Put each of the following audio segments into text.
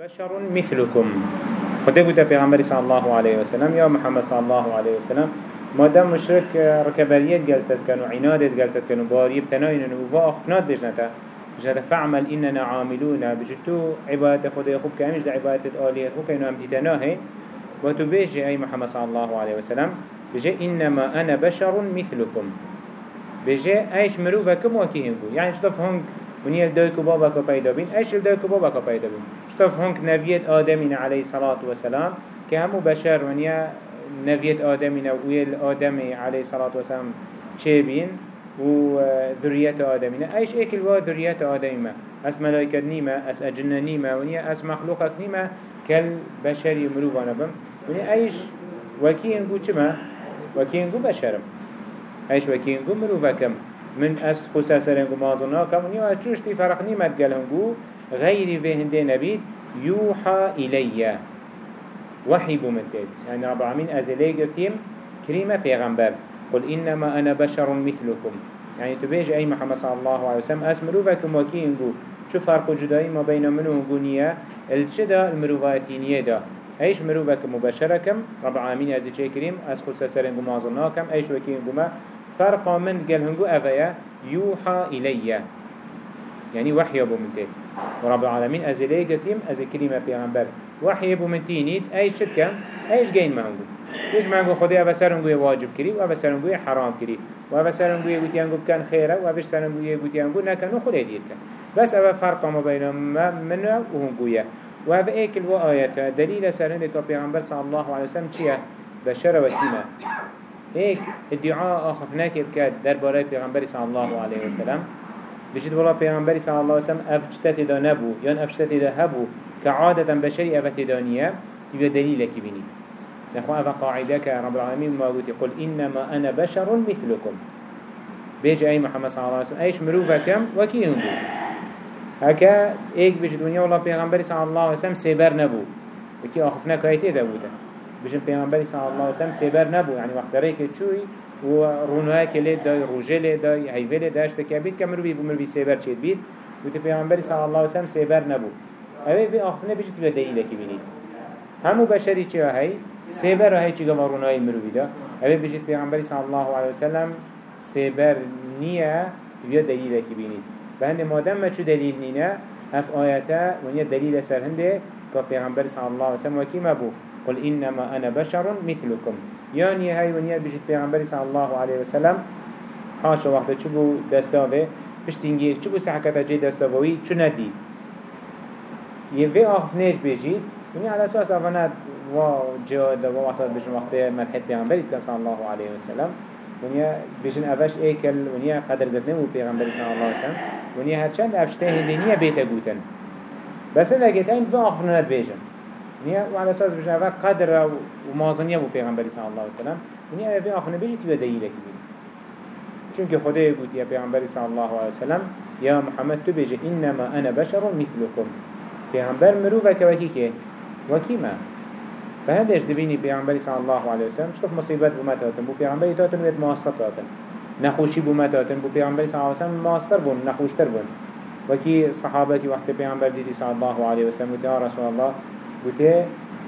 بشر مثلكم. خده قلت پیغمبر صلى الله عليه وسلم يا محمد صلى الله عليه وسلم. ما دام مشرك ركبريت قلتت كانوا عنادت قلتت كانوا باريب تناين وفا أخفنات بجنتا بجنتا فعمل إننا عاملون. بجتو عبادة خده يخوب كأمش دا عبادة آلية خوب كأنو هم ديتناهي وتبيجي أي محمد صلى الله عليه وسلم. بجي إنما أنا بشر مثلكم بجي أيش مروفة كم وكيهنكو يعني شطف هنك ونیا دایک و بابا که پیدا بین ایش دایک و بابا که پیدا بین شطف هنگ نویت آدمین علیه صلاة و سلام که همو بشر ونیا نویت آدمین و ویل آدمی علیه صلاة و سلام چه بین و ذرية آدمين. أيش إيك الوا ذرية آدمين أس ملائكة نيمة أس أجنة نيمة ونيا أس مخلوقك نيمة كالبشر يمروفانا بم. ونيا أيش وكين قو چما؟ وكين قو بشرم. أيش وكين قو مروفكم. من أس خسر سرنگو مازنا كم ونيا أشوش تي فرق نيمت قالهنگو غيري في هنده نبيد يوحى إلي وحي بمنتد يعني رب العالمين أزلي قرتيم كريمة پیغمبر. قل إنما أنا بشر مثلكم يعني تبيج أي محمد صلى الله عليه وسلم أس مروفكم وكي انقو شو فرق جدائي ما بين منه ونقونية الشدا المروفاتينية دا؟ إيش مروفكم مباشركم رب العالمين أزي كريم أس خسر سرنگو مازناكم إيش وكي انقو ما فرق من قال هنگو أفيا؟ يوحى إلي. يعني وحي أبو منتين ورب العالمين أزلي قتيم أزي كلمة بيغمبر. وحي أبو منتينيد أي شد كم أيش جين مهنگو إيش مهنگو خدي أفسرنگو واجب كري وأفسرنگو حرام كري وأفسرنگو يقوتيانگو بكان خيرا وأفسرنگو يقوتيانگو نكنو خلي دير كان بس أفا فرق ما بينهما منه وهنگويا وهذا إيك الوآيات دليل سرندك بيغمبر صلى الله عليه وسلم چيه بشر وكيمة هيك ادعاء آخفناك بكاد دربارة پیغمبر صلى الله عليه وسلم بجد والله پیغمبر صلى الله عليه وسلم افجتت دا نبو يان افجتت دا هبو كعادة بشري افت دانية تبقى دليلك بني نخو افا قاعدة رب العالمين ما قلت يقول إنما أنا بشر مثلكم بيجي أي محمد صلى الله عليه وسلم أيش مروفكم وكيهم بو هكا ايك بجد دنيا والله پیغمبر صلى الله عليه وسلم سيبر نبو وكي آخفناك هايته دا بوده. بجن پیامبری صلی الله علیه و سلم سیبر نبود. یعنی وقت داره که چوی و رونای کلی دای روجل دای هیول داشت که بید که مروی بو مروی سیبر چید بید. و تی پیامبری صلی الله علیه و سلم سیبر نبود. اوه وی آخفنه بجت و دلیل کی بینید همو بشری چه هی سیبر هی چی گما رونای مروی دا. اوه بجت پیامبری صلی الله علیه و سلم نیه و دلیل کی بینید به هنده مادم ما چو دلیل نینه؟ اف آیتا ونیا دلیل سر که پیامبر صلی الله علیه و سلم وکی مبو قل إنما أنا بشر مثلكم. يعني هاي ونيا بجد پیغمبر صلى الله عليه وسلم. حاشا وقت چبو دستاوه؟ پشتینگی چبو سحکتا جي دستاوهی چو ندی؟ يفي آخف نيش بجید ونيا على أساس أفناد و جهاد و وقت بجن وقت مدحت پیغمبر صلى الله عليه وسلم. ونيا بجن أفش ايكل ونيا قدر قدنه و پیغمبر صلى الله عليه وسلم. ونيا هرچند أفشته هندينيا بيتا قوتن بس هين في آخف ند بيجن نیا و على أساس بشه اول قدر و مازنیه بو پیغمبری صلی الله علیه وسلم. نیا اوی آخونه بجی تو دلیل کی بید چونکه خدای گوت یا پیغمبری صلی الله علیه وسلم یا محمد تو بجی انما أنا بشر مثلكم پیغمبر مروفه که وکی که؟ وکی ما. به دبینی پیغمبری صلی الله علیه وسلم شطف مصیبت بو متاتن بو پیغمبری تاتن وید ماستر تاتن نخوشی بو متاتن بو پیغمبری صلی الله علیه وسلم ماستر بون نخوشتر بون. وكي صحابتي وقت پیغمبر دیدی صلی الله علیه وسلم و رسول الله بوده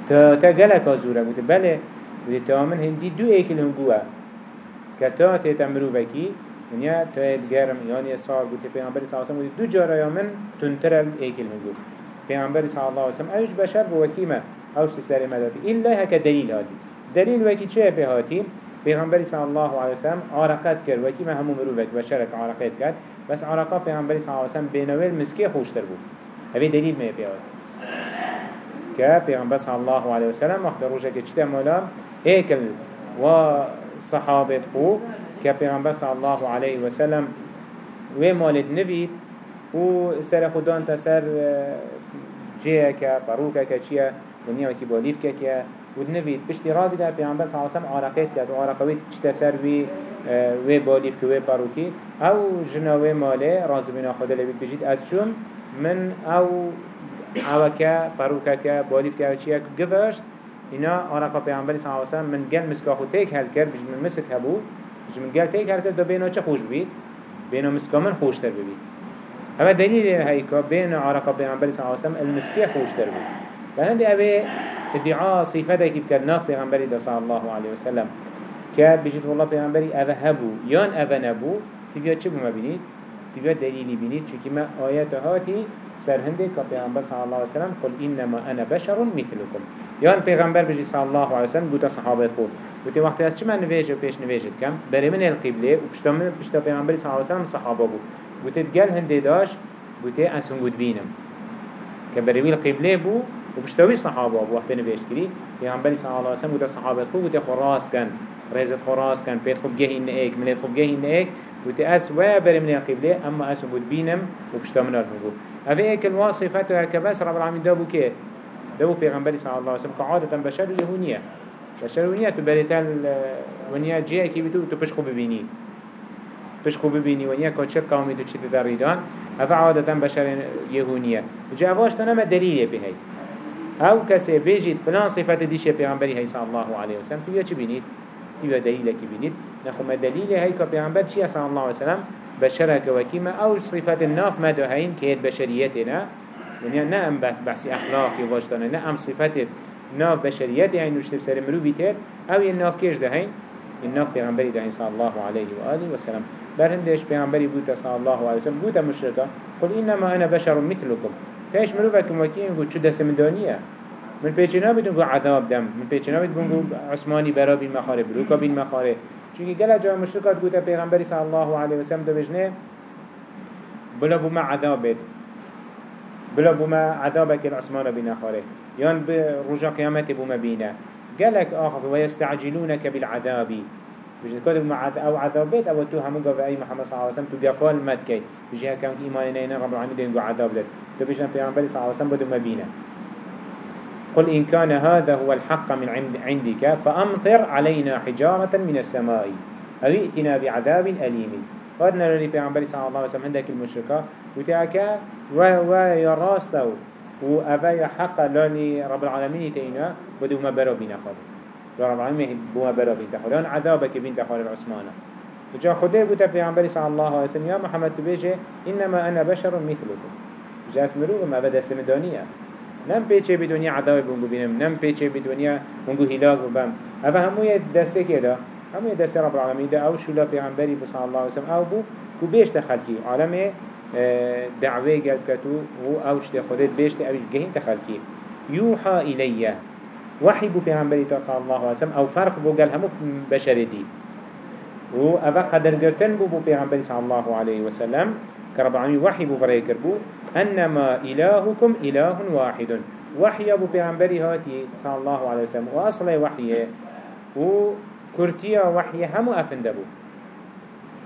تا تا گلک آزوره بوده. بله بوده. تا من هندی دو ایکل هنگوه که تا تیتا مروفکی ونیا تا اید گرم یعنی سال بوده. پیغمبری صلی اللہ وسلم دو جارا من تنتر ایکل هنگو پیغمبری صلی اللہ وسلم ایش بشر بو وکیمه اوش تسری مداتی إلا هكا دلیل هاتی دلیل وکی چه به هاتی؟ پیغمبری صلی الله علیه وسلم عرقات کرد. وکی ما همو مروفک بشرک عرقات کرد. بس عرقات پیغمبری صلی الله علیه وسلم بینویل مسکی خوشتر بود. هذه دلیل ما يبيعه که پیغمبر صلی الله علیه وسلم وقت روزه که چته مولا؟ هیکل و صحابت خو الله علیه وسلم؟ و مالت نوید و سر خودان تسر جیه که پروکه که چیه دنیا کی بالیف که که و نوید پشتی را بیده پیغمبر صلی الله علیه وسلم عرقیت کرد. و عرقوی چته سر وی و بالیف که و پروکی أو جنوه ماله راز بنا خود لبید بجید از من أو عوكا باروكا باليف كا چيا گفشت اینا آرقا پیامبری صلی الله علیه و سلم من گل مسکا خود تیک هل کرد بجم مسک هبو بجم گل تیک هل کرد دو بینا چه خوش بید؟ بینا مسکا من خوش تر ببید. اما دليل هيك بين عرق پیغمبر صلى الله عليه وسلم المسكي خوش تربو لأن دي أبي ادعاء صفتك بكالناف پیغمبر صلى الله عليه وسلم که بجید والله هبو یان اوه نبو تیویا چه بوما بینید؟ تیویا دلیلی بینید چونکه ما آیات هاتی سرهنده که پیغمبر صلی الله علیه وسلم قل انما أنا بشر مثلكم یان پیغمبر بجی صلی الله علیه وسلم بودا صحابه خود. بوده وقتی از چه من نویجه و پیش نویجه کم؟ بری من القبله. و پشتا من پشتا پیغمبر صلی الله علیه وسلم صحابه بود. بوده دگل هنده داشت؟ بوده از هنگود بینم. که القبله بو و صحابه بو وقتی نویج کری پیغمبر صلی الله علیه وسلم بوده صحابه خود. بوده خراس رزت خراس بيت خب جهين نيك مليت خب جهين نيك وتي أس وابر من القبلة أما أس بود بينم وبشتمنا المجو أفي هيك الواصفات هكذا رب العالمين دابو كي دابو بيغمبري صلى الله عليه وسلم كعادة بشر يهونية بشر يهونية تبريتال ونيا جيه كي بتو تبشخو ببيني. تشخو ببيني ونيا كاتشر قومي دو چيت داريدان أفا عادة بشر يهونية جاء واش تنام دليل بهي أو كسي بيجيت فلان صفات ديش بيغمبري هي صلى الله عليه وسلم تبيا چه بينيت؟ تيوه دليل كي بنيت نخوما دليل هاي كبيعنبر چي صلى الله عليه وسلم بشرك وكيما أو صفات الناف ما دهين كيت بشريتنا. ونيا نعم بس بحثي أخلاقي واجتنا نعم صفات ناف بشريت يعني نشتب سر مروبي تير أو الناف كيش دهين؟ الناف بيعنبري دهين صلى الله عليه وآله وسلم. برهندش بيعنبري بوتا صلى الله عليه وسلم. بوتا مشركة قل إنما أنا بشر مثلكم. تايش مروفكم وكين قل شو دست من دانية من پیچنا بدون عذاب دم. من پیچنا بدون عثمانی برا بین مخاره بروکا بین مخاره. چونکه گل جا مشرکات گوتا پیغمبری صلی الله علیه وسلم دو بجنه بلا بما عذاب بید. بلا بما عذابك العثمان بن خاره يان برجع قيامته بما بينا قالك آخر ويستعجلونك بالعذاب بجد كده بما أو عذابات أو تو همو قف أي محمد صلى الله عليه وسلم تو قفال مد كي بجي كان إيمان نينا رب العالمين دين عذاب لك تو بجنا بيغمبري صلى الله عليه وسلم بدو ما بينا قل إن كان هذا هو الحق من عندك فأمطر علينا حجارة من السماء. أو ائتنا بعذاب أليم. قدنا للي پیغمبر صلى الله عليه وسلم عندك المشركة. وتأكا ويراستو وأفا حق لاني رب العالمين تينا بدو ما برا بنا خالد. رب العالمين بما برا بنا خالد. لأن عذابك بنت خالد عثمانه وجا خده بوتا پیغمبر صلى الله عليه وسلم يا محمد تبيجي إنما أنا بشر مثلكم. جاس مروغ ما بدأ سمدانية نم پیچه بی دنیا عذاب بونگو بینم نم پیچه بی دنیا بونگو هلاک بم اوه هموی دسته که دا هموی دسته رب العالمین دا أو شولا پیغمبری صلی الله علیه وسلم أو بو کو بیشت خلکی. عالم آه، دعوه گل کتو و أو شته خودت بیشت اوش بگهین تخلکی یوحا الیه وحی بو پیغمبری تا صلی الله علیه وسلم أو فرق بو گل همو بشر دی. و اوه قدر گرتن بو بو پیغمبری صلی الله علیه وسلم كرب العالمين وحي بو برای کربو انما الهكم اله واحد. وحي ابو پیغمبری هاتی صلى الله عليه وسلم. و اصل وحیه و کرتیا وحی همو افنده بو.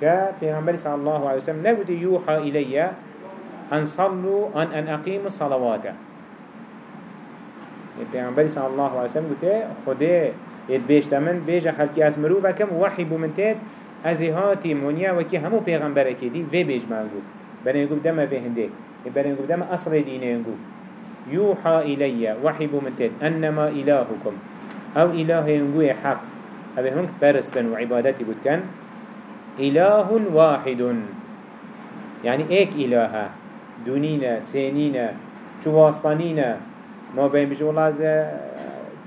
که پیغمبری صلى الله عليه وسلم نبود يوحى إلي أن صلوا أن أن أقيموا الصلوات. پیغمبری صلى الله عليه وسلم قلت خده يتبيش تمن بيجا خلقي از مروفكم وحي بو من تيت ازي هاتي منيا وكي همو پیغمبر اكيدي في بيج مانگو برين يقول دم في هنده. برين يقول دم أصل دينه يقول يوحى إلي وحي بمتد أنما إلهكم أو إله ينقوي حق. أبي هنك برستن وعبادتي بود كان إله واحد. يعني إيك إله دونينا سينينا شواصطانينا ما بين بجو الله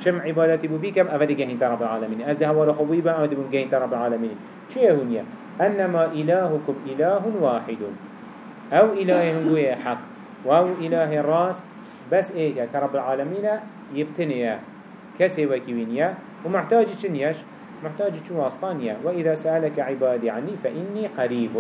كم عبادتي بو فيكم أفدي جهين رب العالمين أزده هو رخويبا أفدي بو جهين رب العالمين شو يهونيا أنما إلهكم إله واحد. أو اله هنگوه حق أو اله راست. بس ايكا كرب العالمين يبتنيا كسي وكيوينيا ومحتاج چنيش محتاج چو واصلانيا وإذا سألك عبادي عني فإني قريب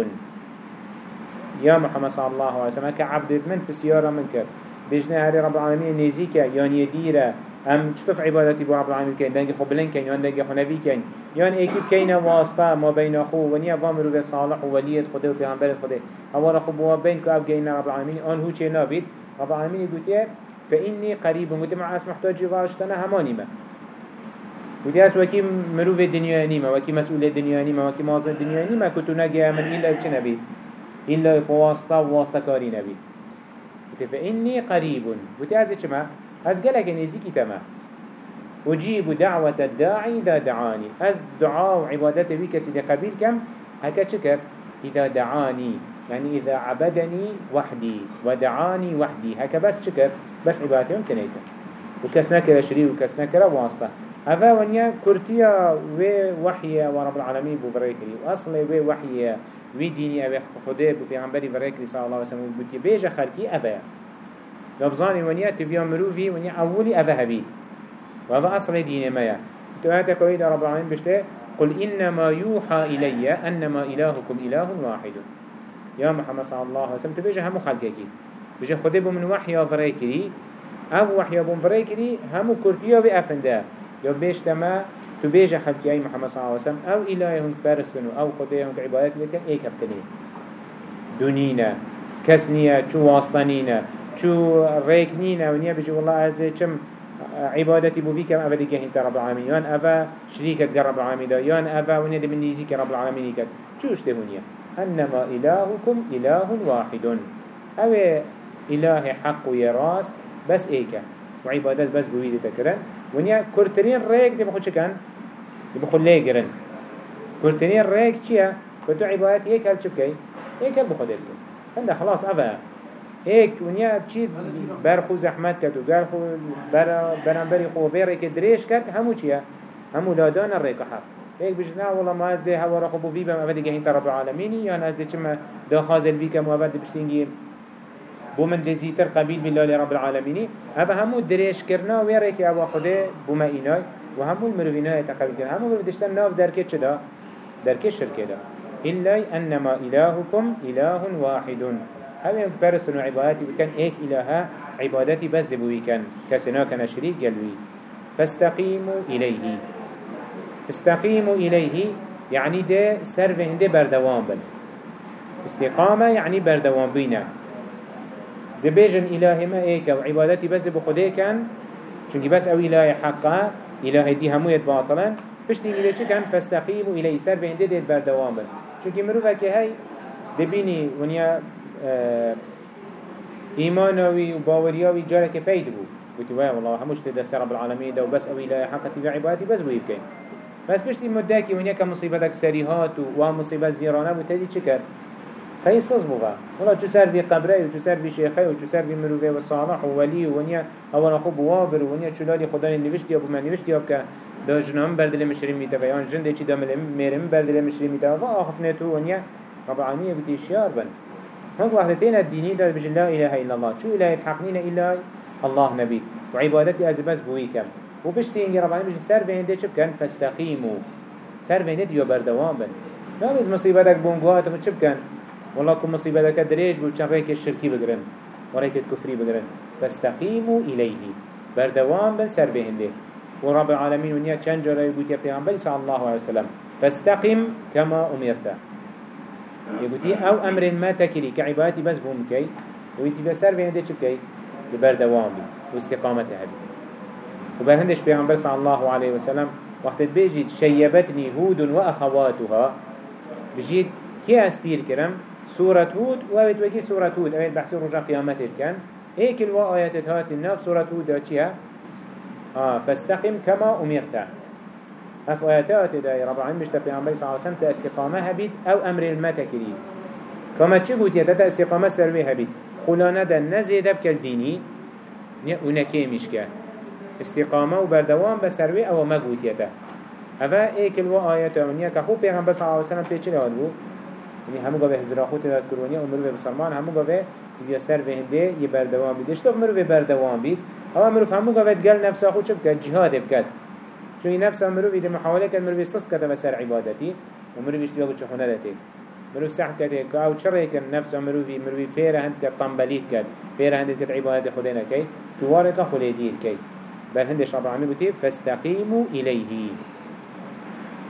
يا محمد صلى الله عليه وسلم كعبد من بسيارة منك بيجنا هذه رب العالمين نيزيك يعني يديره ام چطف عبادتي بو رب العالمين كين دنگي خو بلن كين يان دنگي خو نبي كين يان ايكيب كين واسطة ما بين اخو ونيا وامرو في صالح ووليد خده و پیغمبر خده هوا رخو بوا بين كو اب جينا رب العالمين آن هو چه نابید؟ رب العالمين يقول فإني قريب وقت مع اس محتاج واشتنا هماني ما ودي اس وكي مروف الدنيا نيمة وكي مسؤول الدنيا نيمة وكي مازن الدنيا نيمة كنتو نجي من إلا چه نبي إلا بواسطة واسطة كاري نبي فإني قريب ودي اس چه از قالك نزيكي تما أجيب دعوة الداعي إذا دعاني. از دعاء وعبادته بي كسي قبيل كم هكا شكر إذا دعاني. يعني إذا عبدني وحدي ودعاني وحدي. هكا بس شكر بس عبادتي ممكن يكن وكس نكر شريك وكس نكر واسطة هذا ونيا كرتيا ووحي ورب العالمين بفريكري وأصل ووحي وی دینی اوه خدا بو پیغمبری ورکلی صلی الله علیه وسلم بودی بیجا خلکی اوه لبزانی ونیا تفیا مروفی ونیا اولی اوه هبید و اوه أصل دین میا تو آیت قوید رب العالمین بشته قل إنما يوحى إلي أنما إلهكم إله واحد. يا محمد صلى الله عليه وسلم تبيجي همو خلقك بيجي خده من وحي فريكري أو وحي بو فريكري همو كرتيا بأفنده يا بيشتما تو بيجا خلقي أي محمد صلى الله عليه وسلم أو إلهي هنك برسنو أو خدي هنك عبادت لكن إيه كبتنين دونينا كسنية شو واصلانينا شو ريكنينا ونيا بيجي والله عز كم عبادتي بو فيكم أفا ديكي هنت رب العالمين يان أفا شريكة رب العالمين دا. يان أفا ونيا دي من نيزيك رب العالمين كت شوش دهونيا أنما إلهكم إله واحد. أو إله حق يراس بس إيكا وعبادات بس بويدي تكرن ونيا كورترين ريك دي بخود شكن بخل ليه جرن كرتني الريك چيا كتو عبادت هيك هل چبكي هيك هل بخود هيك هنده خلاص أفا هيك ونيا بچيد برخو زحمت كتو برخو برنبري خو فيريك دريش كت همو چيا؟ همو لادان الريك حق هيك بجنا والله ما از ده هوا رخو بو في بم أفا جهين رب العالمين يعني از ده چما دا خازل في كم وفد بشتنجي بو من دزيتر قبيل بالله رب العالمين أفا همو دريش كرنا ويريك أبا خده بما إناي و همو المروینای تقبیل کن همو مرو دشتن ناف درکه چدا درکه شرکه دا. إلا أنما إلهكم إله واحد. هل ينك برسن عبادتي بكن إيك إلها؟ عبادتي بس دبوي كان كسنا كان شريك قلبي فاستقيموا إليه. استقيموا إليه يعني ده سرف هنده بردوان بل استقامة يعني بردوان بينا. ده بيجن إله ما إيك وعبادتي بس بخده كان چونك بس أو إله حقا إله دي همويت باطلا. بشتي إلي چه كان فاستقيموا إلي سر هنده ديت بردوام بل چونك مروفا كي هاي دبيني ونيا إيمانوي وباورياوي جارك بيد بو ويا والله هموش تدس رب العالمين ده وبس أوي لا حقتي في عبادتي بس بو يبكين بس بشتي مداكي ونيا كمصيبتك سريهات ومصيبة زيرانة وتدي چكر فيصص بوغا والله چو سر في قبره و چو سر في شيخه و چو سر في مروفه و صالح و ولي و ونيا اولا خوب وابر و ونيا چو لالي خدا نوشتي ابو من نوشتي آب که دا جنام بردل مشرين ميتا و يان جنده چي دا ميرم بردل مشرين ميتا و آخفنتو ونيا رب العالمين بتي شيار بن. هنك وحدتين الديني دا بجن لا إله إلا الله. شو إله الحقنين إلا الله نبي؟ وعبادتي أزبز بويكم وبشتي إنجي رب العالمين بجن سر بهنده چب كان فاستقيموا. سر بهنده ديو بردوام بن. نامد مصيبتك بونقوات وچب كان والله كم مصيبة لك دريج بلچن ريك الشركي بگرن. وريك الكفري بگرن. فاستقيموا إليه. بردوام بل سر بهنده ورب العالمين ونيا چند يقول يا صلى الله عليه وسلم. فاستقم كما أمرت. يقول أو أمر ما تكري كعبادتي بس بومكي ويتي بسر بهنده چبكي ببردوام بي. واستقامته هبي وبرهندش پیغمبر صلى الله عليه وسلم وقت بيجيت شيبتني هود وأخواتها بجيت كي أسبير كرم؟ سورة هود وأويت وكي سورة هود؟ أويت بحث رجع قيامته كان هيك الوا آيات هات الناف سورة هود آه فاستقم كما أمرت. أف آياتات دا رب العالمين مشتا پیغمبر صلى الله عليه وسلم تاستقامة هبيت أو أمر المتكري كما چه قلت يتا استقامة سروي هبيت. خلانة دا نزيد بك الديني ونكي مشكا. استقامة وبردوام بسروي أو ما قلت يتا أفا إيك الوا آيات ونيا كخو پیغمبر صلى الله عليه وسلم پیچه لهاد بو. يعني همو قوه هزرا خود داد کرونیا و مروه بسلمان همو قوه تبیا سر به هنده یه بردوام بید. اشتاق مروه بردوام بید. اما مروه همو قوه دگل نفسه خود چه جهاد بکد. چون نفسه مروه ایده محاوله کد مروه سست کده بسر عبادتی و مروه اشتیا بچه خونه داته مروه سح کده که آو چره کن نفسه مروه مروه فیره هند کد طنبلید کد فیره هند کد عبادت خود نکی تواره که خلیدیر کی بل هندش رب العالمین بوتی فاستقیموا الیه.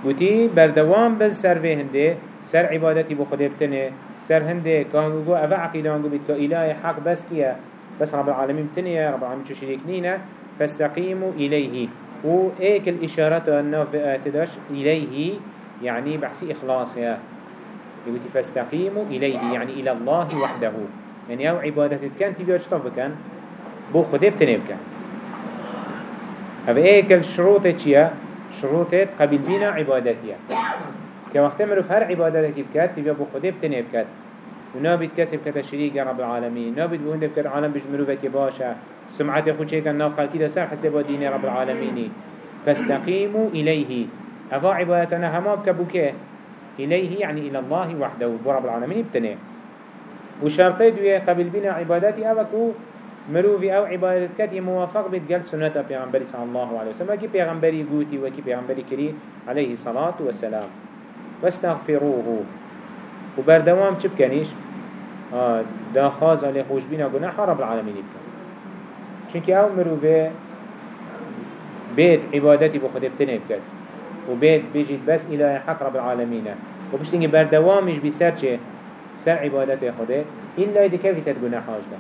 بوتی بردوام بل سر به هنده سر عبادتي بو خده بتنه سر هنده كهنگو جو اوه عقيده هنگو بيت كإله حق بس كيه بس رب العالمين بتنه رب العالمين شو شريك نينه فاستقيموا إليه و ايك الإشارات النافئة تداش إليه يعني بحسي إخلاص يا. يقول فاستقيموا إليه يعني إلى الله وحده. يعني أو عبادتي كان تبيع شطف بكان بو خده بتنه بكان. هذا ايك الشروط چيه شروط قبل بينا عبادتيه که وقت مروف هر عبادت کی بکرد تیویا بو خوده بتنه بکرد ونابد كسب كتشريك رب العالمين نابد بهند بكر عالم بجمروفك باشا سمعت خود شيء كان ناف خلقي ده سر حسب دين رب العالمين فاستقيموا إليه أفا عبادتنا هما بكبوكه إليه يعني إلى الله وحده ورب العالمين بتنه وشرطي دوية قبل بنا عباداتي أبكو مروفي أو عبادت كت موافق بتقال سنة پیغمبر صلى الله عليه وسلم. كي پیغمبري قوتي وكي پیغمبري كري عليه الصلاة والسلام واستغفروه. وبردوام چه بکنیش؟ آه دا خاز علی خوشبین گناه رب العالمین بکن چونکه أو مروفه بيت عبادتي بخده بتنه بكت وبيت بيجيت بس إله حق رب العالمين وبشتنجي بردوامش بسر چه سر عبادت خده إلا إذا كيف تتقنا حاج ده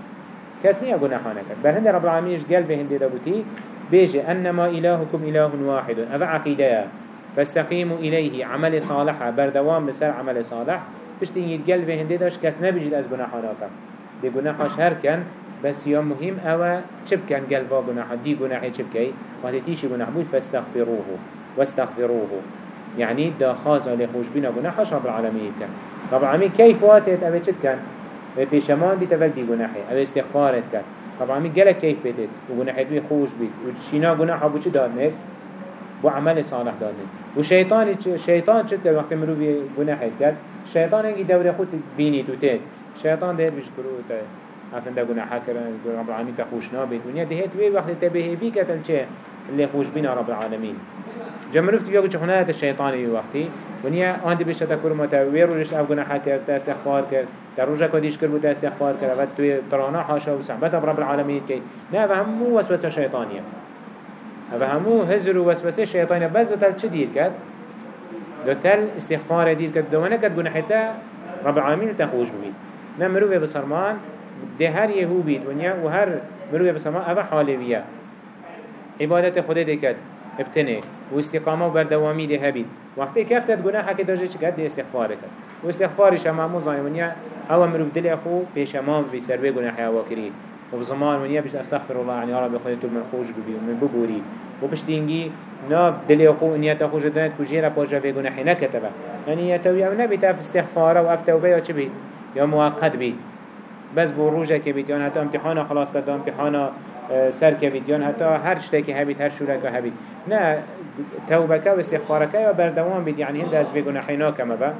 كس نيا قنا حانك بل هند رب العالمين قال في هند دبوتي بيجي أنما إلهكم إله واحد. أفا عقيدة فاستقيموا إليه عمل صالح بردوام بسر عمل صالح. بشتنجي قال في هند داش كس نبيجي أز قنا حانك دي قنا حاش هر كان بس يا مهم أوا چب كان قلبا جناح دي جناح چب كي وقت تيشي جناح بود فاستغفروه واستغفروه. يعني دا خاز خوش بينا جناح رب العالمين كان رب العالمين كيف واتت أبي چد كان بيشمان بيت أول دي جناحي أبي استغفارت كان رب العالمين قالك كيف بيتت وجناح بي خوش بيت وشينا جناح أبو چد دارنت بو عمل صالح دارنت وشيطان شيطان چد كان وقت مروي جناح كان شيطان هنگي دور خود بيني تو تيت شيطان ده بيشكرو تيت هفن ده گناه كرن رب العالمين تخوش نابد ونیا دهت وی وقت تبه في كتل چه؟ اللي خوش بنا رب العالمين جمرفت بيقول چه خناية الشيطان يي وقتي ونیا آن دی بشه تکر متا وی روزش أو گناه کرد تا استغفار کرد. تا روزه کدیش کرد تا استغفار کرد. و توی ترانا حاشا و صحبت رب العالمين کی نه و همو وسوسه شیطانیه. و همو هزر و وسوسه شیطانیه بس تل چه دیر کرد؟ دو تل استغفار دیر کرد. دو منه کرد گناه تا رب العالمين تخوش بید نه مروه بسرمان ده هر يهو بيت ونيا وهر مروي بسما أفا حالوية عبادت خود دكت ابتنه. واستقامه وبردوامي ده هبيت وقتی کفتت گناه که داجه چکت ده استغفار کرد. و استغفارش هم همو ونیا أو مروف دل اخو پیش امام بی سروه گناه هوا کری وبزمان من يبش استغفر الله يعني یعنی رب خوي تو من خوش ببي ومن ببوري وبشتينجي ناف دلي أخو إن يتا خوش دنت كوجيرا باجا في حين كتبه يعني يتوي أو نبي تاف استغفار وأفتى افتو بيا يا مؤقت بي بس بروجة كبيت يعني حتى امتحان خلاص قد امتحان سر كبيت يعني حتى هر شتي كي هبيت شو لك هبيت نه توبك واستغفارك يا بردوان بيت يعني یعنی هند از في جناح بقى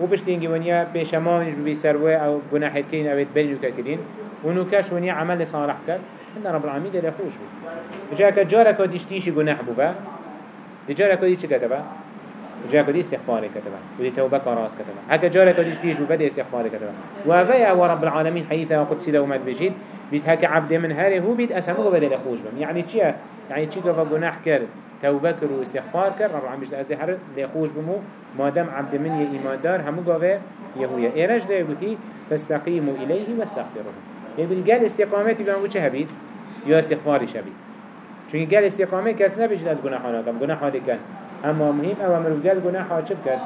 و بشتینگی ونیا پیشمانش بی سروه أو گناحیت کین اوید بری که کرین و نوکش ونیا عمل صالح کرد. هند رب العالمین دل خوش بود. بجا که جاره که دیشتیشی گناح بوه دی جاره که دیش چه کده جا كدي استغفار كتبا ودي توبة كراس كتبا حتى جارة كديش تيجي ببدأ استغفار كتبا وفيا ورب العالمين حيثا وقدسي لو مد بجيد بيت هكا عبد من هاري هو بيت أسمه بدل أخوش بم. يعني چيا يعني چي قفا جناح كر توبة كر واستغفار كر رب العالمين بيت أزهر لأخوش بمو. ما دام عبد من يإيمان دار همو قفا يهويا إيرج ده يقولي فاستقيموا إليه واستغفروه يقول قال استقامتي بأنه چه هبيت يا استغفاري شبيت چون قال استقامه کس نبیشد از گناهانا کم گناه کن اما مهم أو مروف گل گناه ها چه بکرد؟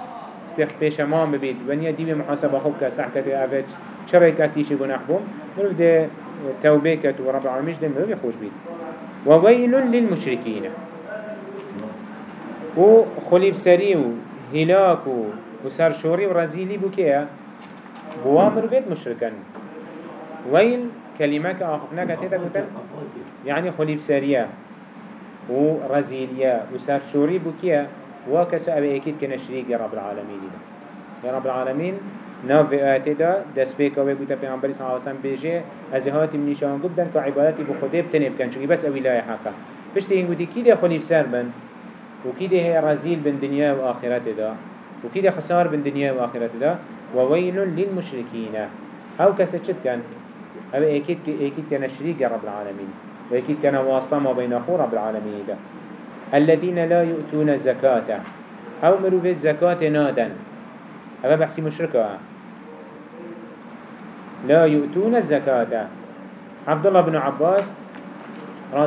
استخ پیش ما ببید. و نیا محاسبه خوب که صح کتی اوج چرا یک استیش گناه بوم؟ مروف ده توبه کت و رب العالمیش ده مروف خوش بید. و ویل للمشرکین. و خلیب سری و هلاک و سرشوری و رزیلی بو که بوا مروفت مشرکن. ويل كلمة كأخفنا كتيتا قلتن يعني خليب سريع و رزيلية و وكسو أبي أكيد كنا شريك يا رب العالمين دا. يا رب العالمين ناف في آياته دا دست بيكا ويقوتا پیغمبر صلى الله عليه وسلم بيجي أزهاتي من نشان قبدن كعبادتي بخده بتنب كان چونكي بس أوي لا يحقا بشتي هنگوتي كي ده خليب سر بن؟ وكي ده هي رزيل بن دنيا وآخرته دا وكي ده خسار بن دنيا وآخرته دا وويل للمشركين. أو كسا چد كان؟ أبي أكيد أكيد كان شريك رب العالمين. ويكيد كان واصلا ما بين أخو رب العالمين. ده الذين لا يؤتون الزكاة. أو مروف الزكاة نادا. هذا بحسي مشركة. لا يؤتون الزكاة. عبد الله بن عباس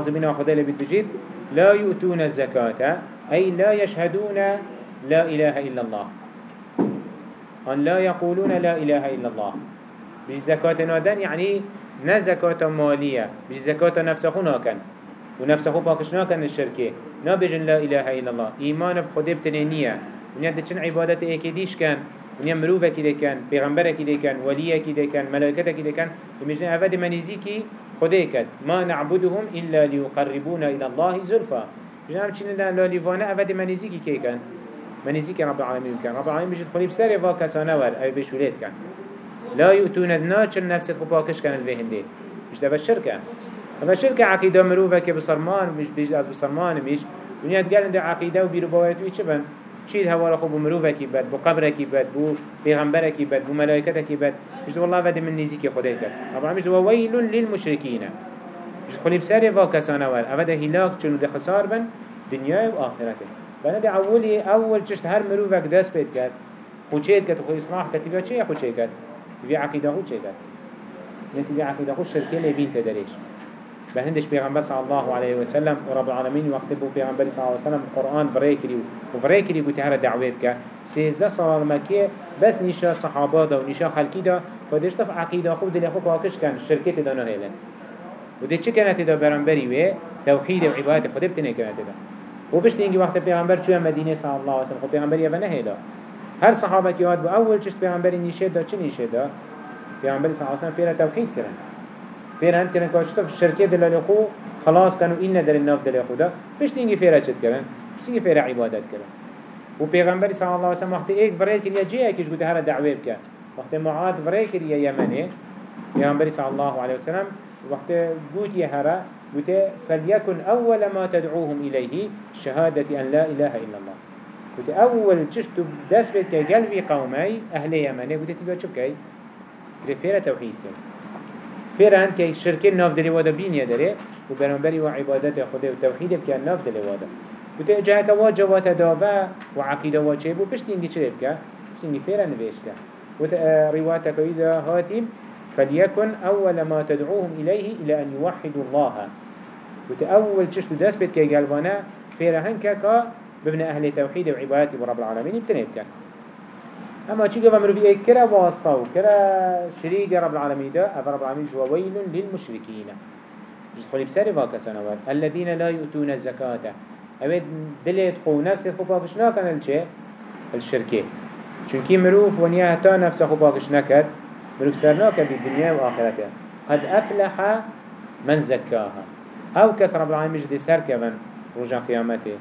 بن أخذ اللي لا يؤتون الزكاة. أي لا يشهدون لا إله إلا الله. أن لا يقولون لا إله إلا الله. بزكاة نادن يعني نه زکات مالیه بجی زکات نفس خو ناکن و نفس خو پاکش ناکن الشرکه. نا بجن لا إله إلا الله. ایمان بخوده بتنینیه و نیاد چن عبادت دیش کن. ونیا مروفه کی دکن پیغمبره کی دکن ولیه کی دکن ملائکته کی دکن. بمجن افاد منیزی کی خده کد. ما نعبدهم إلا ليقربونا إلى الله زلفا. جناب چین لا لیوانه افاد منیزی کی کی کن منیزی کن رب العالمین کن رب العالمین بجد خلیب سر و کسانه ور ای بشولید کن لا يؤتون ناچن نفس خباكش كان الوهنده مش ده الشركة هذا الشركة عقيدة مروفة كبصرمان مش بيج از بصرمان مش ونیا تقال ده عقيدة وبيرو باورتوي چه بن چید هوا خو بو مروفه کی بد بو قبره کی بد بو پیغمبره کی بد بو ملائکته کی بد مش والله ود من نزیک خدا کرد اما مش ویل للمشرکین مش خلی بسر و کسانه ور اوده هلاک چلو ده خسار بن دنیا و آخرته بنا ده اولی اول چشت هر مروفه دست بید کرد خو چید کرد خو اصلاح کرد تبیا چه خو چید کرد تبیا عقیده خو چید کرد يعني تبیا عقیده خو شرکه لبین تدریش بهندش پیغمبر صلی الله علیه و سلم و رب العالمین وقت بو پیغمبر صلی الله علیه و سلم قرآن فرای کری و فرای کری گوتی هر دعوه بکه سیزده سال مکه بس نیشا صحابه دا و نیشا خلکی دا کدش تف عقیده خوب دل خوب پاکش کن شرکت دا نهیلن و ده چه کنت دا برانبری و توحید و عبادت خود بتنه کنت دا و بشت اینگی وقت پیغمبر چوه مدینه صلی الله علیه و سلم خب پیغمبر یه نهیلا هر صحابه که یاد بو اول چش پیغمبری نیشه دا چه نیشه دا پیغمبر صلی الله علیه و سلم فیره توحید کرن فيران كرن كاشتا في الشركة دلالي خو خلاص كانوا إنا در الناف دلالي خو دا. بش تنجي فيرا چد كرن بش تنجي فيرا عبادت كرن و پیغمبر صلی الله علیه و سلم وقت ایک فرای کریا جه کش گوته هر دعوه بکه. وقت معاد فرای کریا یمنه پیغمبر صلی الله علیه و سلم وقت گوتی هر گوته فلیکن أول ما تدعوهم الیه شهادت أن لا إله إلا الله. گوته أول چشتو دست بید که قلبی قومی أهل یمنه گوته تیبا چو کی؟ رفیره توحید کرد فيران كي شركة ناف دلي وادا بينيا داري وبرنبري وعبادات خده وتوحيد بكا ناف دلي وادا. وتجاه كوا جوات دافا وعقيدة وچيب وبشتينجي چلي بكا بشتينجي فيران نفيشكا ورواية كويدا هاتيم فليكن أول ما تدعوهم إليه إلى أن يوحدوا الله. وتأول تشت داس بيت كي قلبانا فيرهن كا بابن أهل توحيد وعبادة رب العالمين ابتنبكا أما چی گفت مروی ای کرا واسطة و کرا شریک رب العالمین ده اف رب العالمین جو ویل للمشرکین جس خلی بسر واکسان اول الذين لا يؤتون الزكاة. اوید دلت خو نفس خو پاکش نکن الچه؟ الشرکه چونکی مروف ونیا حتی نفس خو پاکش نکد مروف سر نکد دی دنیا و آخرته قد أفلح من زكاها. أو کس رب العالمین جدی سر کبن رجا قیامته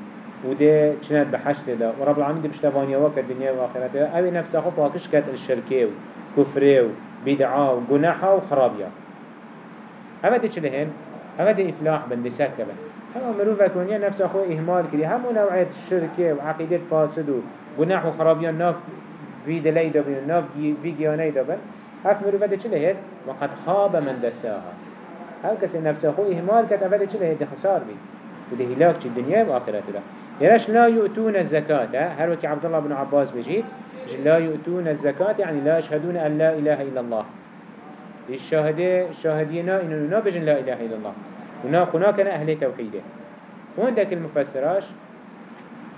وده چند بحشت ده ورب العالمين ده بشتوانيا وكر دنيا وآخرته أبي نفسه خو باكش كت الشركة وكفره وبدعاء وجناحه وخرابيا هذا ده چلهن هذا ده إفلاح بن ده سكبن هذا مروفة كونيا نفسه خو إهمال كري هم نوعية الشركة وعقيدة فاسد وجناح وخرابيا ناف في دلي دبن ناف في جياني دبن هف مروفة ده چلهن وقد خاب من دساها هل كسي نفسه خو إهمال كت هذا ده چلهن ده خسار بي وده هلاك الدنيا وآخرته يرش لا يؤتون الزكاة هل وكي عبد الله بن عباس بجيت لا يؤتون الزكاة يعني لا يشهدون أن لا إله إلا الله. الشاهدة الشاهدينا إنه نا بجن لا إله إلا الله. ونا خنا كان أهل توحيده وعندك المفسراش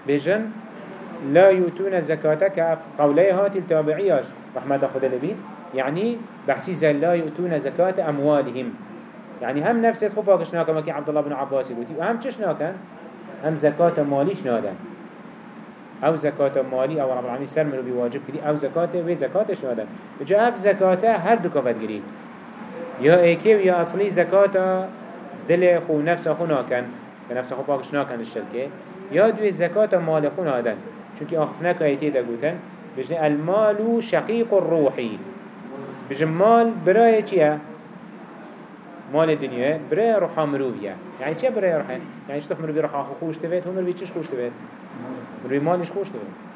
بجن لا يؤتون الزكاة كأف قولي هاتي التابعياش رحمة أخذ لبين يعني بحسي لا يؤتون زكاة أموالهم. يعني هم نفس الخفاقش ناكا؟ كي عبد الله بن عباس يقولي وهم چش ناكا؟ هم زكاة ماليش نادن أو زكاة مالي أو رب العالمين سر بواجب كري أو زكاة و زكاتش نادن بجا اف زكاة هر دو كفت يا ايكي يا اصلي زكاة دل خو نفس خو ناكن نفس خو باقش ناكن الشركة يا دوي زكاة مال خو نادن. چونك اخفناك ايتي دا قوتن بجن المال شقيق الروحي بجم مال برای چیه؟ مال دنیا برای روح مرویه یعنی چه برای روح یعنی چطور مروی روح آخو خوش تبید هم مروی چش خوش تبید مروی مالش خوش تبید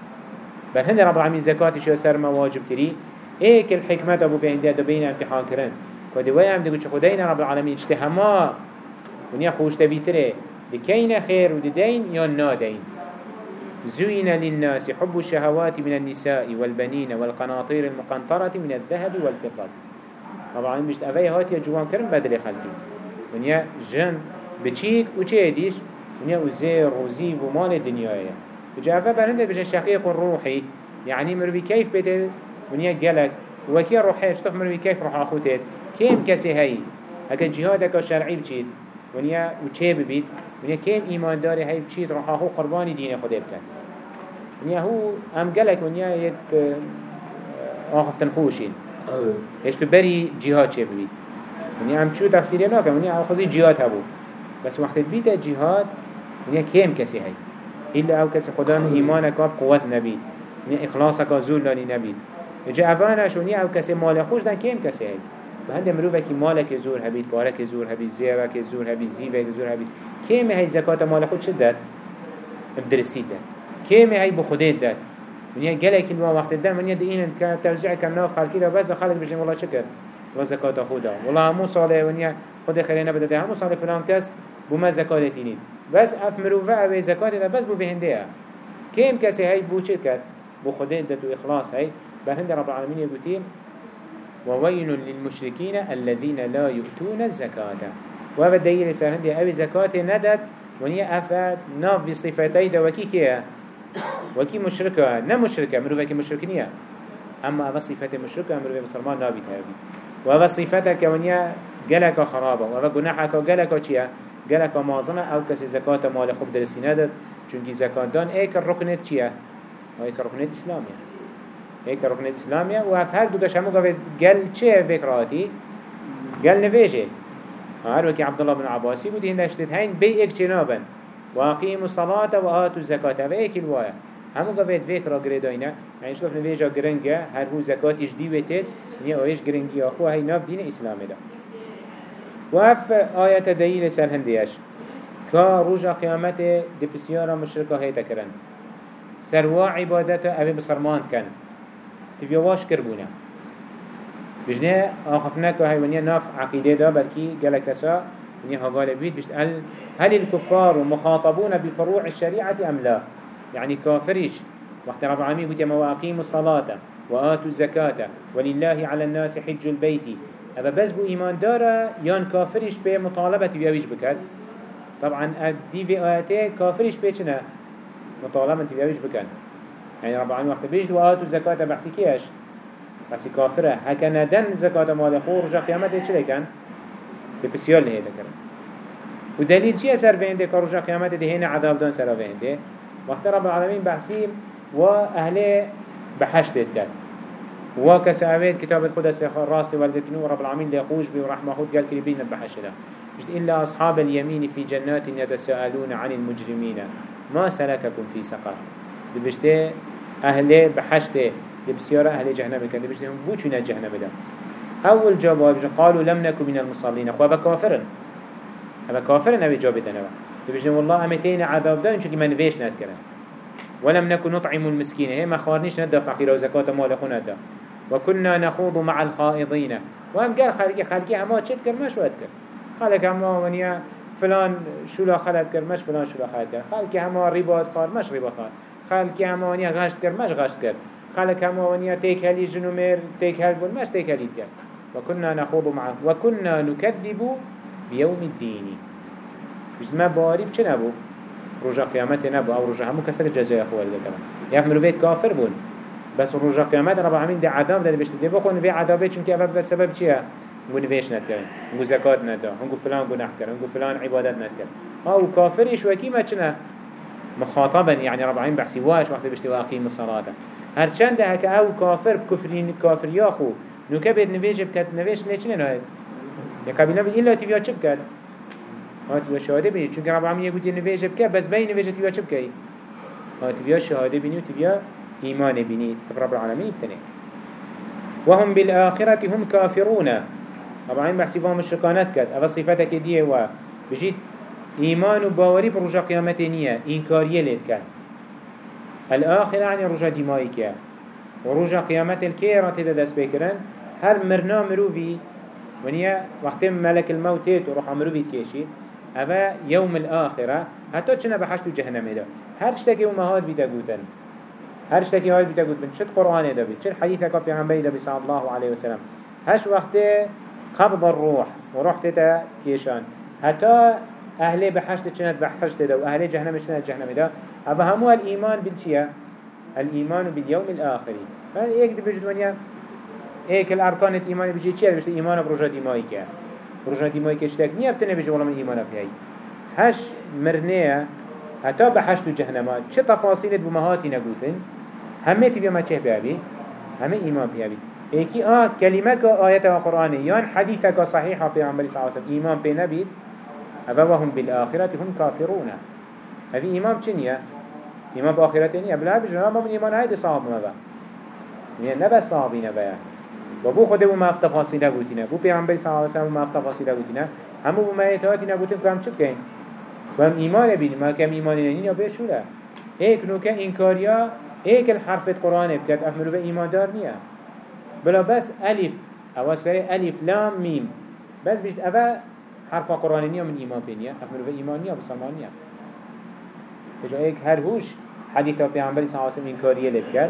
بل هند رب العالمین زکاتش یا سر ما واجب کری ایک الحکمت ابو بینده دو بین امتحان کرن که دوی هم دیگو چه خدای رب العالمین اجتهما ونیا خوش تبیتره دکین خیر و دین یا نادین زين للناس حب الشهوات من النساء والبنين والقناطير المقنطرة من الذهب والفضة. طبعا مش أفاي هاتي جوان كرن بدل خلقي ونيا جن بچيك وچه يديش ونيا وزير وزيف ومال الدنيا بجا أفا برندة بجن شقيق الروحي يعني مروي كيف بيت؟ ونيا قلق. وكي روحي؟ اشتف مروي كيف روح أخوتت كيم كسي هاي؟ هكا جهادك شرعي بچيد ونيا وچه ببيت؟ ونيا كيم إيمان داري هاي بچيد روح أخو قرباني دين خده بكن ونيا هو هم قلق ونيا يد آخفتن خوشين إيش تو بري جهاد چه ببید ونیا هم چو تفسیری ناکن ونیا خوزی جهاد هبو. بس وقت بیت جهاد ونیا کم کسی هی؟ إلا أو كسي خدان إيمانك قوة نبي إخلاصك زول لاني نبي جا أفانا شوني أو كسي مال خوش دان كيم كسي هاي بهند مروفك مالك زور هبيت بارك زور هبيت زيرك زور هبيت زيبك زور هبيت كيم هاي زكاة مال خود شدت بدرسيت ده كيم هاي بخديت ده من هي جالك الوا وقت ده من يد إن كتوزيع كم ناف خالك ده بس خالك بيجي والله شكر وزكاة خودا والله مو صالح ونيا خد خلينا بدأ ده. مو صالح فلان كاس بما زكاة تينين بس اف مروفه أو زكاة ده بس بو في هنديه كيم كسي هاي بو چه كد بو خده دتو اخلاص هاي بهند رب العالمين يقولين وويل للمشركين الذين لا يؤتون الزكاة. وهذا الدليل سهل هندي أو زكاة ندت ونيا أفاد ناف بصفتي ده وكي كيه وكي مشركة نا مشركة مروفه كي مشركنية أما هذا صفة مشركة مروفه بسلمان نابي تهابي وهذا صفتك ونيا جلك خرابة. وهذا جناحك جلك چيه گلک مازنة أو کسی زکات مال خوب درسی نداد چونکی زکات دان ایک رکنت چیه؟ ایک رکنت اسلامیه ایک رکنت اسلامیه و اف هر دو همو گفت گل چه فکراتی؟ گل نویجه هر وکی عبدالله بن عباسی بودی هندشتید هین بی ایک چنابن واقیم صلاة و آتو زکات و ایک الوایا همو گفت فکر گریداینه یعنی شوف نویجا گرنگه هر هو زکاتش دیوتید نیا اویش گرنگی آخو هی ناف دین اسلامی ده وف آية دليل سر هنديش كا رجا قيامته دي بسيارة مشركة هيتا كرن سروا عبادته أبي بصرمان كان تبي واش كربونه بجنه آخفنا که هیونیه ناف عقیده دا بلکی گل کسا ونیا هقال بيت بشت هل الكفار مخاطبون بفروع الشريعة أم لا؟ يعني كافرش وقت رب العالمين قلت ما وأقيموا الصلاة وآتوا الزكاة ولله على الناس حج البيت اما بس بو ایمان داره یان کافرش به مطالبت بیاویش بکد طبعا دي في آياته كافرش بيچنا مطالبة تبيش بكن يعني رب العالمين وقت بيجد وآتوا الزكاة بحسي كيش؟ بحسي كافرة. هكا ندن زكاة مال خور رجا قيامته؟ چلي كان؟ ببسيار لهي ذكرن ودليل چي سر فينده كرجا قيامته؟ ده هنا عذاب دان سر فينده وقت رب العالمين بحسي وأهله بحشت كان. وكساويت كتاب الخدا سيخار راسي والدتنو رب العالمين ليقوش بي ورحمة خود قال كريبين بحشرة إلا أصحاب اليمين في جنات يتساءلون عن المجرمين ما سلككم في سقر. دبشته أهل بحشته دبسيارة أهل جهنم كان دبشته هم بوچنا جهنم ده أول جواب قالوا لم نكن من المصلين أخوة بكافرن هذا كافرن أبي جواب دنوا دبشته والله أمتين عذاب ده إنشو من فيش نتكرن ولم نكن نطعم المسكين هي ما خارنيش ندى فقير وزكاة مال خو ندى وكنا نخوض مع الخائضين وهم قال خالقي خالقي هما تشد كر مش وقت كر خالق هما ونيا فلان شو لا خالد كر مش فلان شو لا خالد كر خالقي هما رباط خار مش رباط خار. خالقي هما ونيا غشت كر مش غشت كر خالق هما ونيا تيك هلي جنومير تيك هل بول مش تيك هلي كر وكنا نخوض معه وكنا نكذب بيوم الدين مش ما باري بچه نبو رجا قيامت نبو أو رجا همو كسر جزاء اخوال كمان يا مروفيت كافر بون بس رجا قيامت رب العالمين دي عذاب ده بيشت دي بخون في عذابه چونك اول بسبب چيه نقول نفيش نتكلم نقول زكاة ندا نقول فلان نقول نحكر نقول فلان عبادات نتكلم أو كافر إيش وكي ما چنا مخاطبا يعني رب العالمين بحسي واش وقت بيشت واقيم الصلاة هرچند هكا أو كافر كفرين كافر ياخو نكبد نفيش بكت نفيش ليش نهاية يا كابينا إلا تبيا چه بكت؟ هات تبيا شهادة بني چونك رب العالمين يقول نفيش بكت بس بين نفيش تبيا چه بكت؟ هات تبيا شهادة بني وتبيا إيمان بني رب العالمين ابتني وهم بالآخرة هم كافرون. طبعا بحسي فهم الشقانات كد أفا صفتك دي هو بجيت إيمان باوري برجا قيامته نية إنكارية ليت كد الآخرة يعني رجا دمائك ورجا قيامت الكيرة تدس بكرن هر مرنا مروفي ونيا وقت ملك الموت وروح مروفي تكيشي أفا يوم الآخرة حتى چنا بحشت جهنم ده هر شتكي ومهاد بيدا قوتن هر شتكي هاي بيتا قد بن شد قرآن ده بيت شد حديثة كا پیغمبری ده صلى الله عليه وسلم. هش وقت قبض الروح ورحت تا كيشان حتى أهل بحشت چند بحشت ده وأهل جهنم چند جهنم ده أبا همو الإيمان بالشيء الإيمان باليوم الآخر. فإيك دي بجد ونيا إيك الأركان الإيمان بيجي چيه بيجي إيمان برجا ديمائي كه برجا ديمائي كشتك نيا بتنه بيجي والله من إيمان بهاي هش مرنيه حتى بحشت جهنم چه تفاصيل بمهاتي نقوتن همه تبیا ما چه بیابی؟ همه ایمان پیابید ایکی آه کلمه که آیت و قرآن یان حدیث که صحیحه پیغمبر صلی اللہ علیہ وسلم ایمان پی اوه وهم بالآخرة هم کافرون هذه ایمان چنیه؟ ایمان با آخرت نیه بلا بجنا ما من ایمان هایده صحاب مبا یعنی نبا صحابی نبا. و بو خود بو مفت فاصله گوتینه بو پیغمبر صلی اللہ علیہ وسلم بو مفت فاصله گوتینه همو بو مهیتاتی نگوتیم که هم چک کن؟ و هم ایمان بینیم ما کم ایمانی نینی یا بشوله ایک نوکه اینکاریا ایک الحرف قرآن بکد افمرو به ایمان دار نیه. بلا بس ألف أو سر ألف لام ميم بس بيجت أفا حرف قرآنية من إيمان بينيا أفمر في إيمانية بسلمانية بجا هيك هر هوش حديث پیغمبر صلى الله عليه وسلم إنكارية لبكر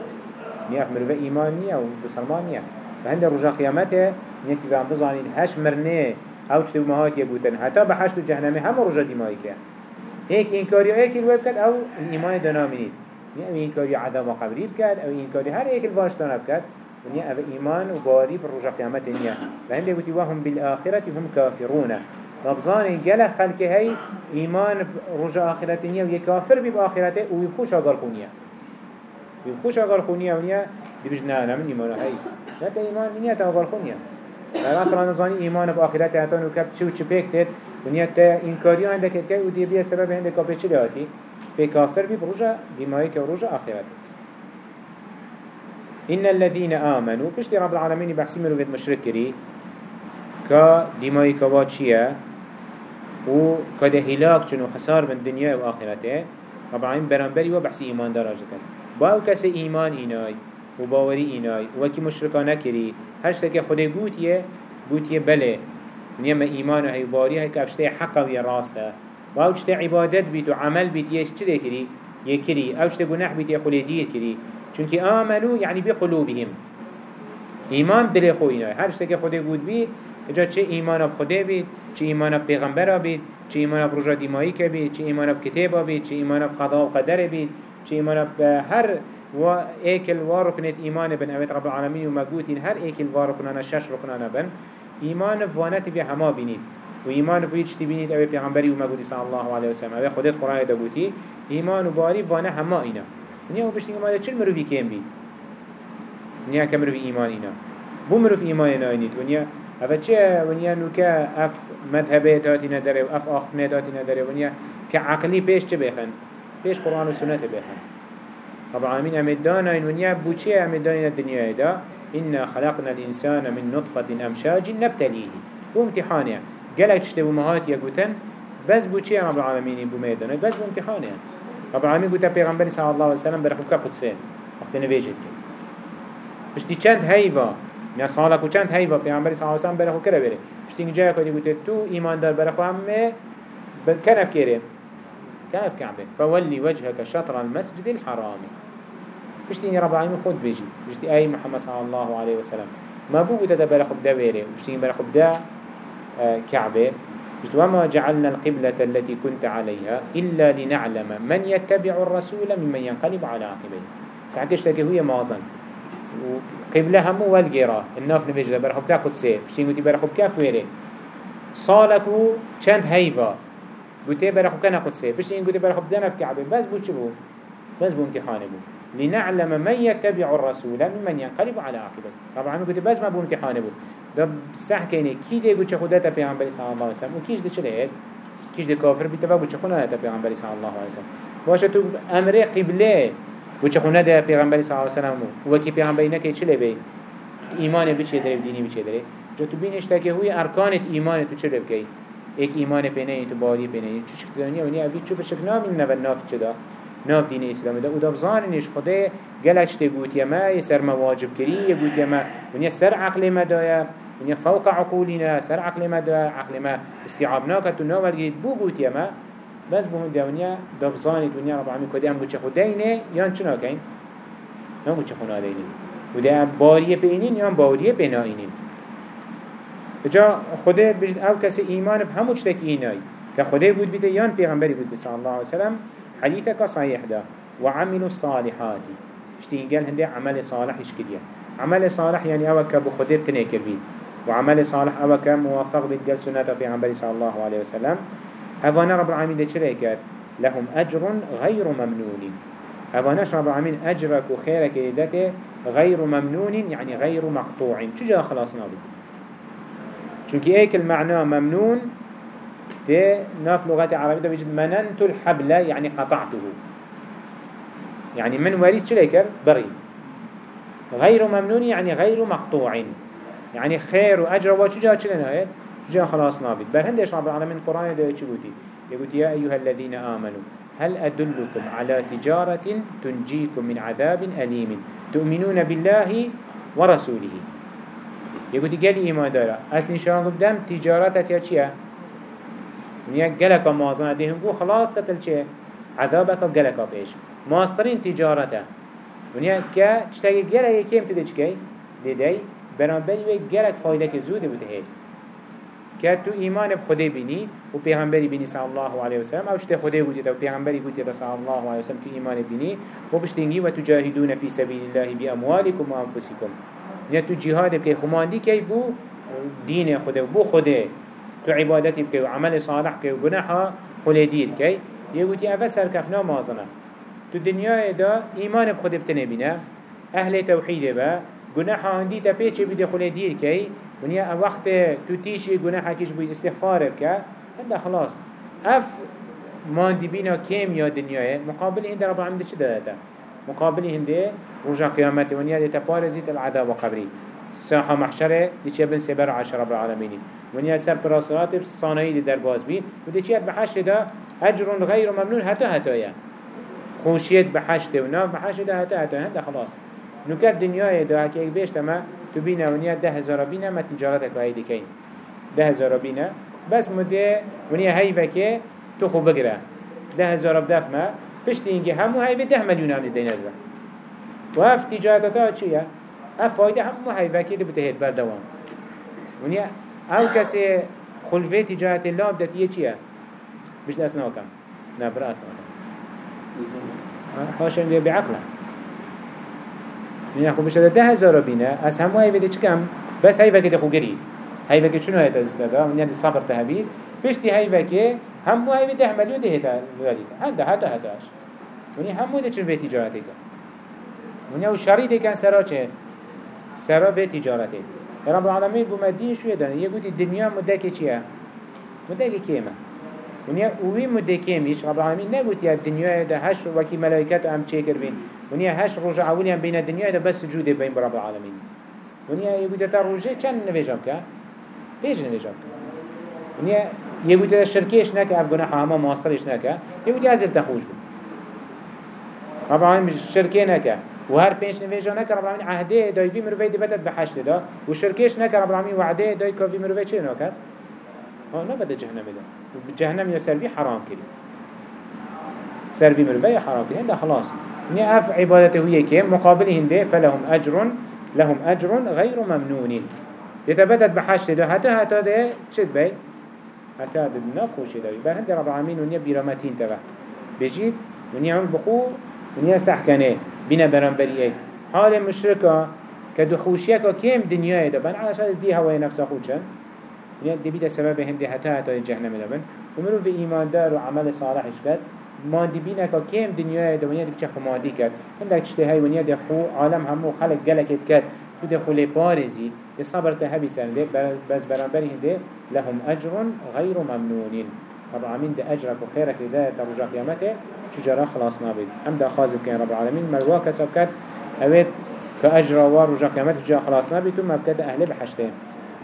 نيا أفمر في إيمانية وبسلمانية فهند رجا قيامته نيتي بهم بزانين هش مرنه أو تشتو مهات يبوتن حتى بحشت جهنمي هم رجا دمائك هيك إنكارية هيك الويب كد أو الإيمان دنامنين يعني إنكارية عذاب قبري بكد أو إنكارية هر هيك الفاشتان بكد ونيا أف إيمان وباري بالرجع قيامت نيا فهند قلت وهم بالآخرة هم كافرون ربزان جل خلق هاي إيمان رجع آخرة نيا ويكافر بآخرته ويخوش أقل خونيا ويخوش أقل خونيا ونيا دي بجنا أنا من إيمان هاي لا تا إيمان نيا تا أقل خونيا لا أصلا نزاني إيمان بآخرته هتان وكب شو شو بيكتت ونيا تا إنكاري عندك كي ودي بيا سبب عندك كابتشي لاتي بكافر ببرجع دمائك ورجع آخرته إن الذين آمنوا بشتي رب العالمين بحسي مروفيت مشرك كري كا دمائي كوات شيا و كده هلاك چنو خسار من دنيا و آخرته. رب العالمين برانبري و بحسي إيمان دراجة باو كسي إيمان إناي و باوري إناي وكي مشركانا كري هشتك خده قوتيه قوتيه بله. نيما إيمان هاي باري هاي كافشتي حقا ويا راسته باو چته عبادت بيت و عمل بيت يش چلي كري يكري أو چته گناح بيت يخولي دير كري چونك آمنوا يعني بقلوبهم ایمان دل خو اینا هر شته خود بود بید اجا چه ایمان اب خوده بید چه ایمان اب پیغمبر بید چه ایمان اب رجا دیمایی که بید چه ایمان اب کتاب بید چه ایمان اب قضا و قدر بید چه ایمان اب هر و ایکل وارکنت ایمان بن اوید رب العالمین و مگوتین هر ایکل وارکنانا شش رکنانا بن ایمان وانت في هما بینید و ایمان بوید چتی بینید اوی پیغمبری و مگوتی صلی الله علیه وسلم اوی خودت قرآن دبوتی ایمان و باری وانه هما اینا نیا و بشتینگ ماده چل مروفی کم بید نیا که مروفی ایمان اینا بو مروف ایمان اینا اینید و نیا افا چه ونیا نوکا اف مذهبه تاتی نداره و اف آخفنه تاتی نداره ونیا که عقلی پیش چه بخن پیش قرآن و سنت بخن رب العالمين أمدانا إن ونيا بوشي أمدانا الدنيا دا إنا خلقنا الإنسان من نطفة أمشاج نبتليه هو امتحانه قالك تشتبه مهات يقولن بس بوشي رب العالمين بميدانا بس بامتحانه رب العالمين قلت پیغمبر صلى الله عليه وسلم که قدسين وقت نویجد کن بشتی چند هیوا نه سالک و چند هیوا پیغمبر صلى الله عليه وسلم برخو کرا بره بشتی جای کدی قلت تو ایمان دار برخو همه کنف کره کنف کعبه فولي وجهك شطر المسجد الحرام بشتی رب العالمين خود بيجي بشتی اي محمد صلى الله عليه وسلم ما بو قلت برخو بدا بره بشتی برخو بدا كعبه وما جعلنا القبلة التي كنت عليها إلا لنعلم من يتبع الرسول ممن ينقلب على عقبيه ساعتش تكي هي مازن وقبلة همو والجرا الناف نفجد برخب كا قدسي بشتين قلتي برخب كا فويري صالكو چند هيفا قلتي برخب كا نقدسي بشتين قلتي برخب دانا في كعبه بس بو چبو بس بو امتحانه بو. لنعلم من يتبع الرسول ممن ينقلب على عقبيه طبعا قلت بس ما بو امتحانه بو. ده كيني كي ده قلت خدات پیغمبر صلى الله عليه وسلم؟ وكيش ده چليه كيش ده كافر بيتبا قلت خنا ده پیغمبر الله عليه وسلم. باشه تو أمر قبله. قلت خنا ده پیغمبر صلى الله عليه وسلم. وكي پیغمبر نكي چله بي ایمان بچه داره دینی بچه داره جا تو بینش که هوی ارکانت ایمان تو چه بکی ایک ایمان پینه تو باری پینه. چه شکل دنیا ونیا اوی چو بشک نامین نو ناف چه دا؟ ناف دین اسلام ده و دا بزاننش خدا گلش ته گوتی ما سر مواجب کری گوتی ما. ونیا سر عقل ما دایا ونیا فوق عقولنا سر عقل ما دایا عقل ما استيعابنا کتو ناول گید بو گوتی ما. بس بو من دنیا دا بزانید ونیا رب العالمین کدی هم بچه خداینه یان چنا کین نه بچه خنا دینه و ده باریه پینین یا باریه بناینین جا خدا بجد أو کسی ایمان به همو چتک اینای که خدا بود بیده یان پیغمبری بود بسال الله علیه وسلم حديثك صحيح ده. وعملوا الصالحات اشتين هندي عمل صالح اشكريا عمل صالح يعني اوك بخدر تنكر بيت وعمل صالح اوك موافق بيت قال سنة في عمل صلى الله عليه وسلم هفانا رب العالمين ده چلي لهم أجر غير ممنون. اوانش رب العالمين أجرك وخيرك يدك غير ممنون يعني غير مقطوع. چجا خلاص نابد؟ چونك ايك المعنى ممنون ده ناف لغة عربية بيجد مننت الحبل يعني قطعته. يعني من وريس چليكر بري. غير ممنون يعني غير مقطوع. يعني خير وأجر وشجا چلنا جا خلاص نابد. بل هندش رب العالمين القرآن ده يقول يقول يا أيها الذين آمنوا هل أدلكم على تجارة تنجيكم من عذاب أليم؟ تؤمنون بالله ورسوله. يقول قال إيمان دارا. أس نشان قدام تجارتك يا چيا ونيا قلق مازنة ديهم قو خلاص قتل چه عذابك قلق بيش. ماسترين تجارته. ونيا كا چتاقي قلق يكيم تده چكي لدي برانبري وي قلق فايدك زودة بتهيد که تو ایمان به خدا بینی؟ و پیغمبری بینی صلی الله علیه و سلم. أو شته خدا بودی و پیغمبری بودی صلی الله علیه و سلم تو ایمان بینی. و بشتینگی و تجاهدون فی سبیل الله بی اموالکم و انفسکم. یا تو جهاد بکی خماندی کی بو دین خدا بو خدا تو عبادتی بکی و عمل صالح کی و گناحا خلی دیر کی یه گوتی اوه سرکفنا مازنه تو دنیای دا ایمان به خدا بتنه بینه. أهل توحید با. گناحا هندی تا پیچه بیده خلی دیر کی ونیا وقت تو تیشی گناه حکیش بوی استغفار بکه هنده خلاص. اف ماندی بینا کم یا دنیای؟ مقابل هنده رب العالمین چه داده؟ مقابل هنده رجا قیامت ونیا دیتا پارزیت العذاب و قبری. ساحة محشره دي چه بن سبر عشر رب العالمين ونيا سر براسرات بصانعي دي درباز بي ودي چه بحشت دا أجر غير ممنون حتى حتى يا خوشيت بحشت وناف بحشت دا حتى حتى هنده خلاص. نكت دنيا دا بيش تما تو بینه ونیا ده هزار بینه ما تجارت کوایی دکین ده هزار بینه. بس مده ونیا هایی که تو خوب بگره ده هزار بدف ما. پشت اینگه همو هیوه ده میلیون هم دینه دو و هف تجارت تا چیه؟ هف فایده همو هیوه که ده بتهید بردوان ونیا او کسی خلوه تجارت لاب ده تیه چیه؟ بشت اسنا کم نه بر اسنا کم هاشم ده بعقله بینه خوب شده ده هزار بینه از همه هیوه ده چکم بس های که خوگری، های گری. هیوه که چون هیوه دسته ده من یعنی صبر تهبید پشتی های که همه هیوه ده ملیون ده هیوه هده هده هده حتیش ونی همه ده چون به تجارت ده ونی او شری ده کن سرا چه؟ سرا به تجارت ده رب العالمین بومدین شوی دانه یه گوتی دنیا مده که چیه؟ مده که کیمه ونیا اوی مده کیمیش رب العالمین نگوتی دنیا ده هش وکی ملائکت هم چه کربین ونیا هش رجع اولی بین دنیا ده بس سجود بین رب العالمین ونیا یه گوته تا رجع چند نویجم که بیش نویجم که ونیا یه گوته شرکیش نکه اف گناه همه ماسترش نکه یه گوته ازل تخوش بود رب العالمین شرکه نکه و هر پنج نویجا نکه رب العالمین عهده دای فی مروی دبتت بحشت دا و شرکیش نکه رب العالمین وعده دای کافی مروی چه نکه ها نبدا جهنم ده. جهنم يا سلفي حرام كري سلفي مروي حرام كري ده خلاص. ني اف عبادته هي كم مقابل هنده فلهم اجر لهم اجر غير ممنون. يتبدد بحشت ده حتى حتى ده شد بي حتى ده نفخوش ده بل هنده رب العالمين ونيا برامتين تبه بجيب ونيا عن بخو ونيا سحكنه بنا برانبريه حال مشركة كدخوشيك كيم دنيا ده بل على أساس دي هواي نفسه خوشن ونيا دي بيدا سبب هندي حتى حتى جهنم ده بل ومنو في ايمان دار وعمل صالح اشبت مادی بینه که کم دنیای دنیا دیگه چه مادی کرد. هندک چته های ونیا ده خو عالم همو خلق گلکت کرد. تو ده خو لپارزی ده صبر ته هبی سنده بس برانبری هنده لهم اجر غیر ممنونین. رب العالمین ده اجرك وخيرك لده ترجع قيامته چجرا خلاص نابد ام ده خازم كان رب العالمين مروا كسب كات اوید كأجر ورجع قيامته جا خلاص نابد ثم بكت أهل بحشتين